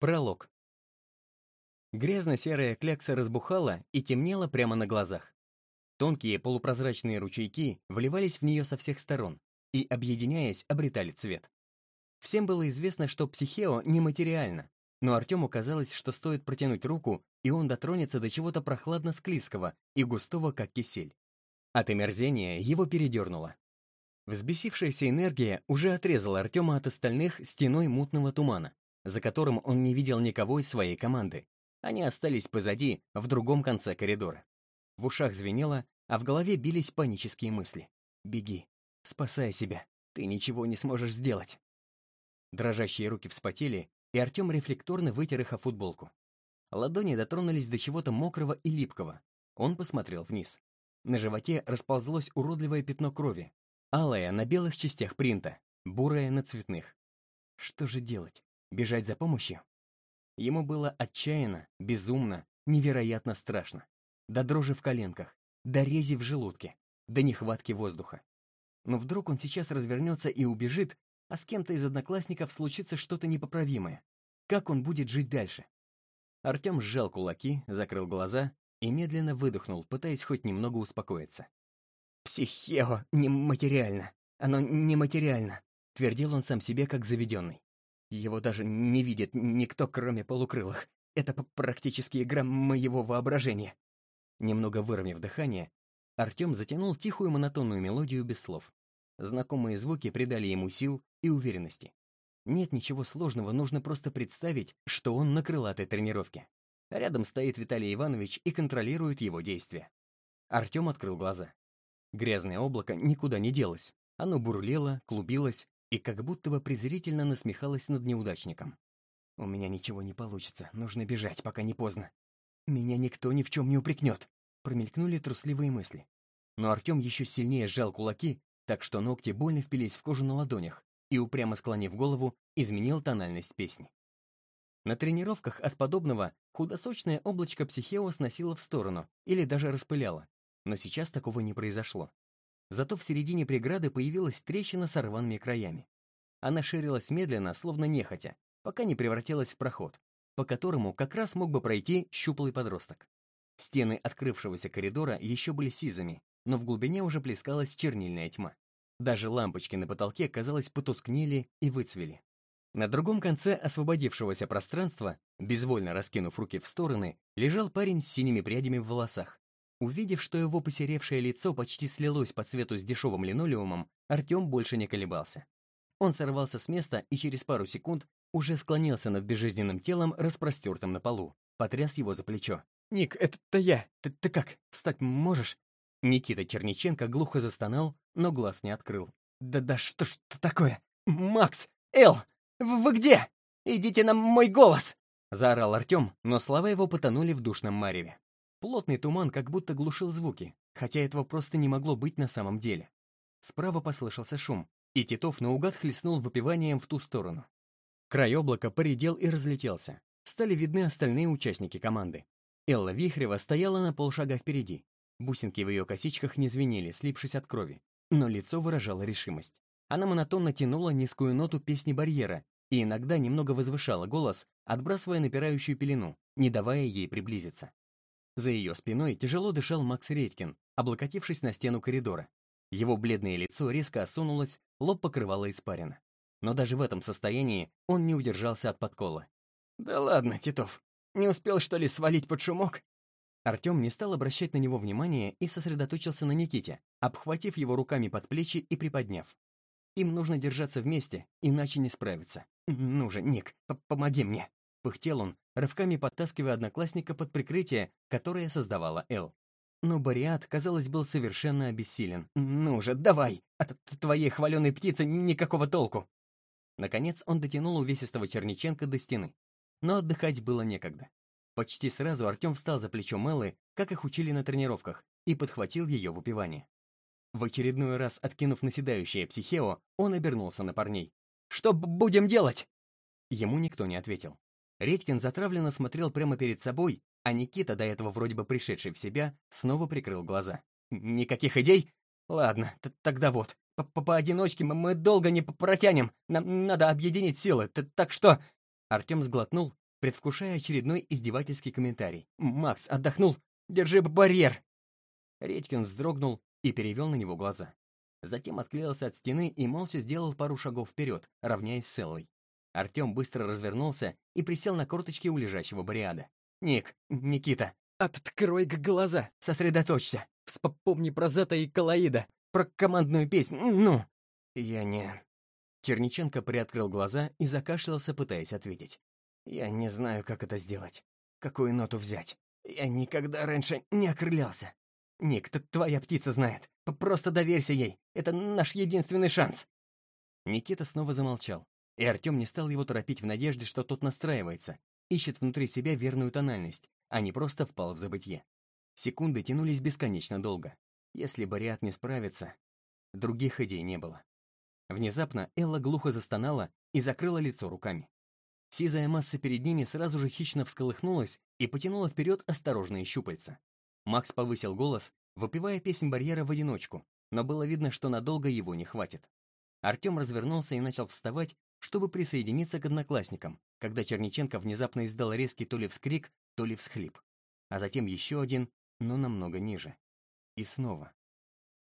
Пролог. Грязно-серая клякса разбухала и темнела прямо на глазах. Тонкие полупрозрачные ручейки вливались в нее со всех сторон и, объединяясь, обретали цвет. Всем было известно, что психео нематериально, но Артему казалось, что стоит протянуть руку, и он дотронется до чего-то прохладно-склизкого и густого, как кисель. От омерзения его передернуло. Взбесившаяся энергия уже отрезала Артема от остальных стеной мутного тумана, за которым он не видел никого из своей команды. Они остались позади, в другом конце коридора. В ушах звенело, а в голове бились панические мысли. «Беги, спасай себя, ты ничего не сможешь сделать». Дрожащие руки вспотели, и Артем рефлекторно вытер их о футболку. Ладони дотронулись до чего-то мокрого и липкого. Он посмотрел вниз. На животе расползлось уродливое пятно крови. Алое на белых частях принта, бурое на цветных. Что же делать? Бежать за помощью? Ему было отчаянно, безумно, невероятно страшно. До дрожи в коленках, до рези в желудке, до нехватки воздуха. Но вдруг он сейчас развернется и убежит, а с кем-то из одноклассников случится что-то непоправимое. Как он будет жить дальше? Артем сжал кулаки, закрыл глаза и медленно выдохнул, пытаясь хоть немного успокоиться. «Психео нематериально. Оно нематериально», — твердил он сам себе, как заведенный. Его даже не видит никто, кроме полукрылых. Это практически игра моего воображения. Немного выровняв дыхание, Артем затянул тихую монотонную мелодию без слов. Знакомые звуки придали ему сил и уверенности. Нет ничего сложного, нужно просто представить, что он на крылатой тренировке. Рядом стоит Виталий Иванович и контролирует его действия. Артем открыл глаза. Грязное облако никуда не делось. Оно бурлело, клубилось, и как будто бы презрительно насмехалась над неудачником. «У меня ничего не получится, нужно бежать, пока не поздно. Меня никто ни в чем не упрекнет», — промелькнули трусливые мысли. Но Артем еще сильнее сжал кулаки, так что ногти больно впились в кожу на ладонях, и, упрямо склонив голову, изменил тональность песни. На тренировках от подобного худосочное облачко психео сносило в сторону или даже распыляло, но сейчас такого не произошло. Зато в середине преграды появилась трещина с рваными краями. Она ширилась медленно, словно нехотя, пока не превратилась в проход, по которому как раз мог бы пройти щуплый подросток. Стены открывшегося коридора еще были сизыми, но в глубине уже плескалась чернильная тьма. Даже лампочки на потолке, казалось, потускнели и выцвели. На другом конце освободившегося пространства, безвольно раскинув руки в стороны, лежал парень с синими прядями в волосах, Увидев, что его посеревшее лицо почти слилось по цвету с дешевым линолеумом, Артем больше не колебался. Он сорвался с места и через пару секунд уже склонился над безжизненным телом, распростертым на полу, потряс его за плечо. «Ник, это я! Ты, ты как, встать можешь?» Никита Черниченко глухо застонал, но глаз не открыл. «Да-да, что ж это такое? Макс! Эл! Вы где? Идите на мой голос!» Заорал Артем, но слова его потонули в душном мареве. Плотный туман как будто глушил звуки, хотя этого просто не могло быть на самом деле. Справа послышался шум, и Титов наугад хлестнул выпиванием в ту сторону. Край облака поредел и разлетелся. Стали видны остальные участники команды. Элла Вихрева стояла на полшага впереди. Бусинки в ее косичках не звенели, слипшись от крови, но лицо выражало решимость. Она монотонно тянула низкую ноту песни барьера и иногда немного возвышала голос, отбрасывая напирающую пелену, не давая ей приблизиться. За ее спиной тяжело дышал Макс Редькин, облокотившись на стену коридора. Его бледное лицо резко осунулось, лоб покрывало испарина. Но даже в этом состоянии он не удержался от подкола. «Да ладно, Титов, не успел, что ли, свалить под шумок?» Артем не стал обращать на него внимания и сосредоточился на Никите, обхватив его руками под плечи и приподняв. Им нужно держаться вместе, иначе не справиться. «Ну же, Ник, помоги мне!» Пыхтел он, рывками подтаскивая одноклассника под прикрытие, которое создавала Эл. Но Бариат, казалось, был совершенно обессилен. «Ну же, давай! От твоей хваленой птицы никакого толку!» Наконец он дотянул увесистого Черниченко до стены. Но отдыхать было некогда. Почти сразу Артем встал за плечо Мэллы, как их учили на тренировках, и подхватил ее в упивание. В очередной раз откинув наседающее психео, он обернулся на парней. «Что будем делать?» Ему никто не ответил. Редькин затравленно смотрел прямо перед собой, а Никита, до этого вроде бы пришедший в себя, снова прикрыл глаза. «Никаких идей? Ладно, тогда вот. Поодиночке мы долго не протянем. Нам надо объединить силы. Так что...» Артем сглотнул предвкушая очередной издевательский комментарий. «Макс, отдохнул? Держи барьер!» Редькин вздрогнул и перевел на него глаза. Затем отклеился от стены и молча сделал пару шагов вперед, равняясь с Эллой. Артем быстро развернулся и присел на корточки у лежащего Бариада. «Ник, Никита, открой глаза, сосредоточься, вспомни про Зета и Калаида, про командную песню, ну!» «Я не...» Черниченко приоткрыл глаза и закашлялся, пытаясь ответить. «Я не знаю, как это сделать. Какую ноту взять? Я никогда раньше не окрылялся. Ник, твоя птица знает. Просто доверься ей. Это наш единственный шанс. Никита снова замолчал, и Артем не стал его торопить в надежде, что тот настраивается, ищет внутри себя верную тональность, а не просто впал в забытье. Секунды тянулись бесконечно долго. Если Бариат не справится, других идей не было. Внезапно Элла глухо застонала и закрыла лицо руками. Сизая масса перед ними сразу же хищно всколыхнулась и потянула вперед осторожные щупальца. Макс повысил голос, выпивая песнь барьера в одиночку, но было видно, что надолго его не хватит. Артем развернулся и начал вставать, чтобы присоединиться к одноклассникам, когда Черниченко внезапно издал резкий то ли вскрик, то ли всхлип. А затем еще один, но намного ниже. И снова.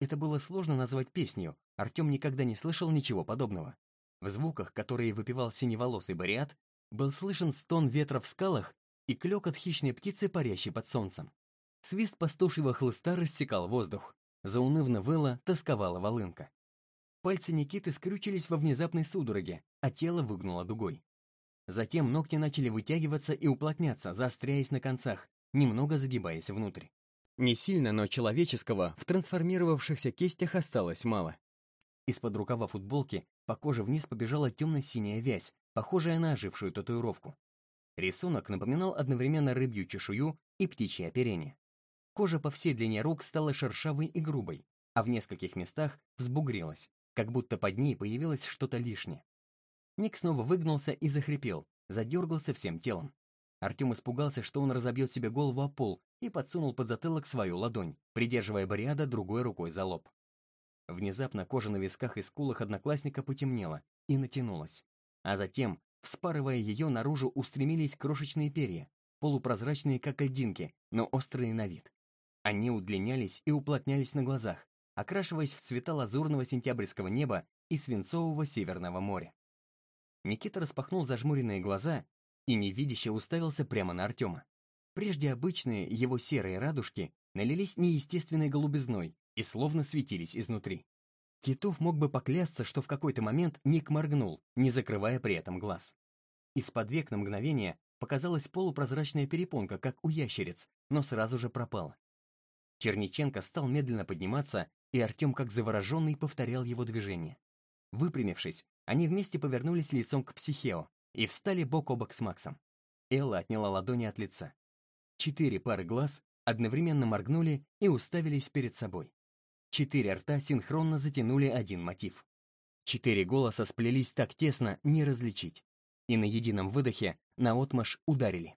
Это было сложно назвать песнью, Артем никогда не слышал ничего подобного. В звуках, которые выпивал синеволосый бариат, был слышен стон ветра в скалах и клёкот хищной птицы, парящей под солнцем. Свист пастушьего хлыста рассекал воздух. Заунывно выла, тосковала волынка. Пальцы Никиты скрючились во внезапной судороге, а тело выгнуло дугой. Затем ногти начали вытягиваться и уплотняться, заостряясь на концах, немного загибаясь внутрь. Не сильно, но человеческого в трансформировавшихся кистях осталось мало. Из-под рукава футболки по коже вниз побежала темно-синяя вязь, похожая на ожившую татуировку. Рисунок напоминал одновременно рыбью чешую и птичье оперение. Кожа по всей длине рук стала шершавой и грубой, а в нескольких местах взбугрилась, как будто под ней появилось что-то лишнее. Ник снова выгнулся и захрипел, задергался всем телом. Артем испугался, что он разобьет себе голову о пол, и подсунул под затылок свою ладонь, придерживая Бариада другой рукой за лоб. Внезапно кожа на висках и скулах одноклассника потемнела и натянулась. А затем, вспарывая ее, наружу устремились крошечные перья, полупрозрачные, как льдинки, но острые на вид. Они удлинялись и уплотнялись на глазах, окрашиваясь в цвета лазурного сентябрьского неба и свинцового северного моря. Никита распахнул зажмуренные глаза и невидяще уставился прямо на Артема. Прежде обычные его серые радужки налились неестественной голубизной и словно светились изнутри. Титов мог бы поклясться, что в какой-то момент Ник моргнул, не закрывая при этом глаз. Из-под век на мгновение показалась полупрозрачная перепонка, как у ящериц, но сразу же пропала. Черниченко стал медленно подниматься, и Артем, как завороженный, повторял его движение. Выпрямившись, они вместе повернулись лицом к психео и встали бок о бок с Максом. Элла отняла ладони от лица. Четыре пары глаз одновременно моргнули и уставились перед собой. Четыре рта синхронно затянули один мотив. Четыре голоса сплелись так тесно, не различить. И на едином выдохе наотмашь ударили.